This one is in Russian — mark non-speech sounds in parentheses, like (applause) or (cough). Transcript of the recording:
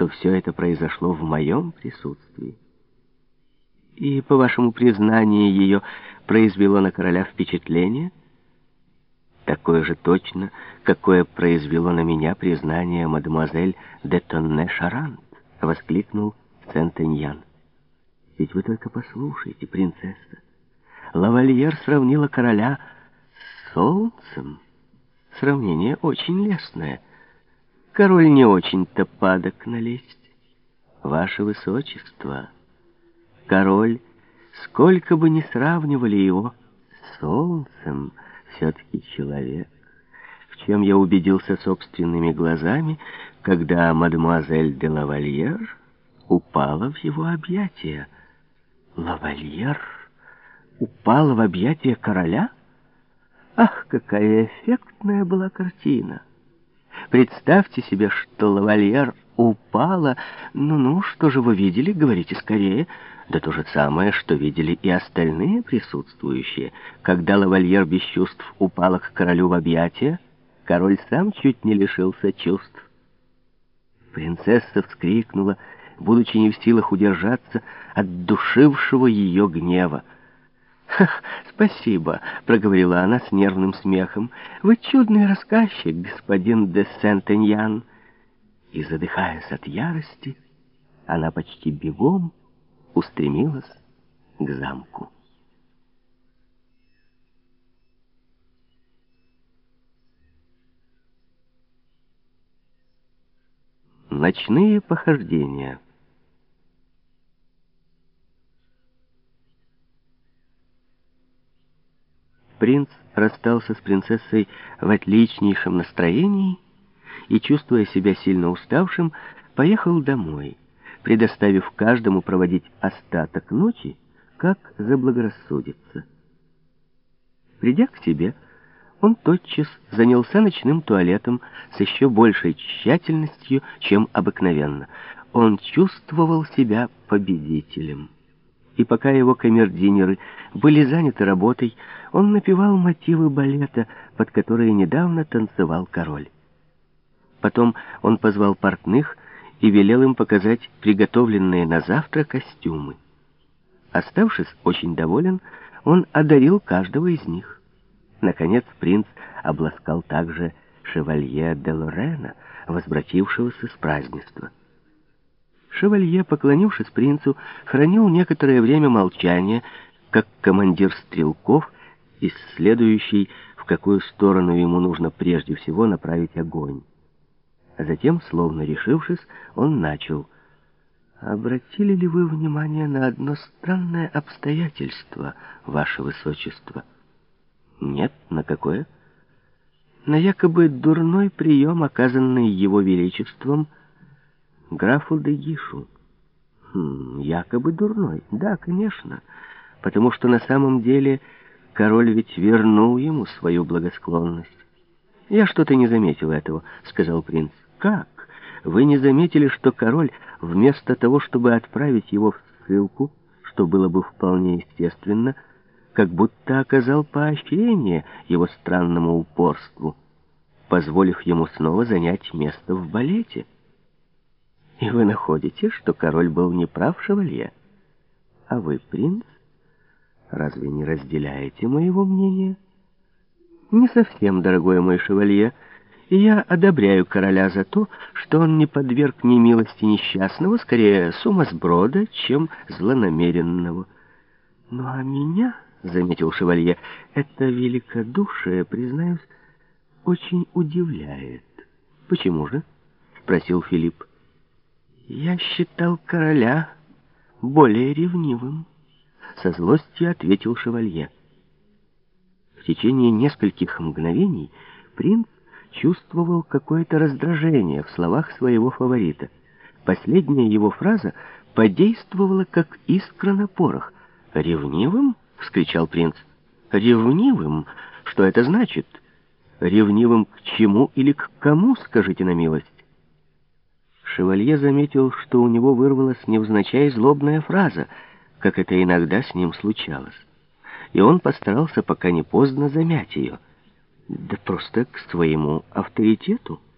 что все это произошло в моем присутствии. И, по вашему признанию, ее произвело на короля впечатление? Такое же точно, какое произвело на меня признание мадемуазель де Тонне Шарант, воскликнул Сент-Эньян. Ведь вы только послушайте, принцесса. Лавальер сравнила короля с солнцем. Сравнение очень лестное. Король не очень-то падок на лесть. Ваше высочество, король, сколько бы ни сравнивали его с солнцем, все-таки человек, в чем я убедился собственными глазами, когда мадемуазель де Лавальер упала в его объятия. Лавальер упала в объятия короля? Ах, какая эффектная была картина! Представьте себе, что лавальер упала. Ну-ну, что же вы видели? Говорите скорее. Да то же самое, что видели и остальные присутствующие. Когда лавальер без чувств упала к королю в объятия, король сам чуть не лишился чувств. Принцесса вскрикнула, будучи не в силах удержаться от душившего ее гнева. (laughs) «Спасибо», — проговорила она с нервным смехом. «Вы чудный рассказчик, господин де Сент-Эньян». И, задыхаясь от ярости, она почти бегом устремилась к замку. Ночные похождения Принц расстался с принцессой в отличнейшем настроении и, чувствуя себя сильно уставшим, поехал домой, предоставив каждому проводить остаток ночи, как заблагорассудится. Придя к себе, он тотчас занялся ночным туалетом с еще большей тщательностью, чем обыкновенно. Он чувствовал себя победителем и пока его камердинеры были заняты работой, он напевал мотивы балета, под которые недавно танцевал король. Потом он позвал портных и велел им показать приготовленные на завтра костюмы. Оставшись очень доволен, он одарил каждого из них. Наконец принц обласкал также шевалье де Лорена, возвратившегося с празднества. Шевалье, поклонившись принцу, хранил некоторое время молчание, как командир стрелков, исследующий, в какую сторону ему нужно прежде всего направить огонь. А затем, словно решившись, он начал. «Обратили ли вы внимание на одно странное обстоятельство, ваше высочество?» «Нет, на какое?» «На якобы дурной прием, оказанный его величеством, — графу Дегишу. Хм, якобы дурной. Да, конечно, потому что на самом деле король ведь вернул ему свою благосклонность. «Я что-то не заметил этого», — сказал принц. «Как? Вы не заметили, что король, вместо того, чтобы отправить его в ссылку, что было бы вполне естественно, как будто оказал поощрение его странному упорству, позволив ему снова занять место в балете?» И вы находите, что король был неправ, шевалье? А вы, принц, разве не разделяете моего мнения? Не совсем, дорогой мой шевалье, я одобряю короля за то, что он не подверг немилости несчастного, скорее сумасброда, чем злонамеренного. Ну а меня, — заметил шевалье, — это великодушие, признаюсь, очень удивляет. Почему же? — спросил Филипп. «Я считал короля более ревнивым», — со злостью ответил шевалье. В течение нескольких мгновений принц чувствовал какое-то раздражение в словах своего фаворита. Последняя его фраза подействовала, как искра на порох. «Ревнивым?» — вскричал принц. «Ревнивым? Что это значит? Ревнивым к чему или к кому, скажите на милость?» Шевалье заметил, что у него вырвалась невзначай злобная фраза, как это иногда с ним случалось. И он постарался, пока не поздно, замять ее. Да просто к своему авторитету.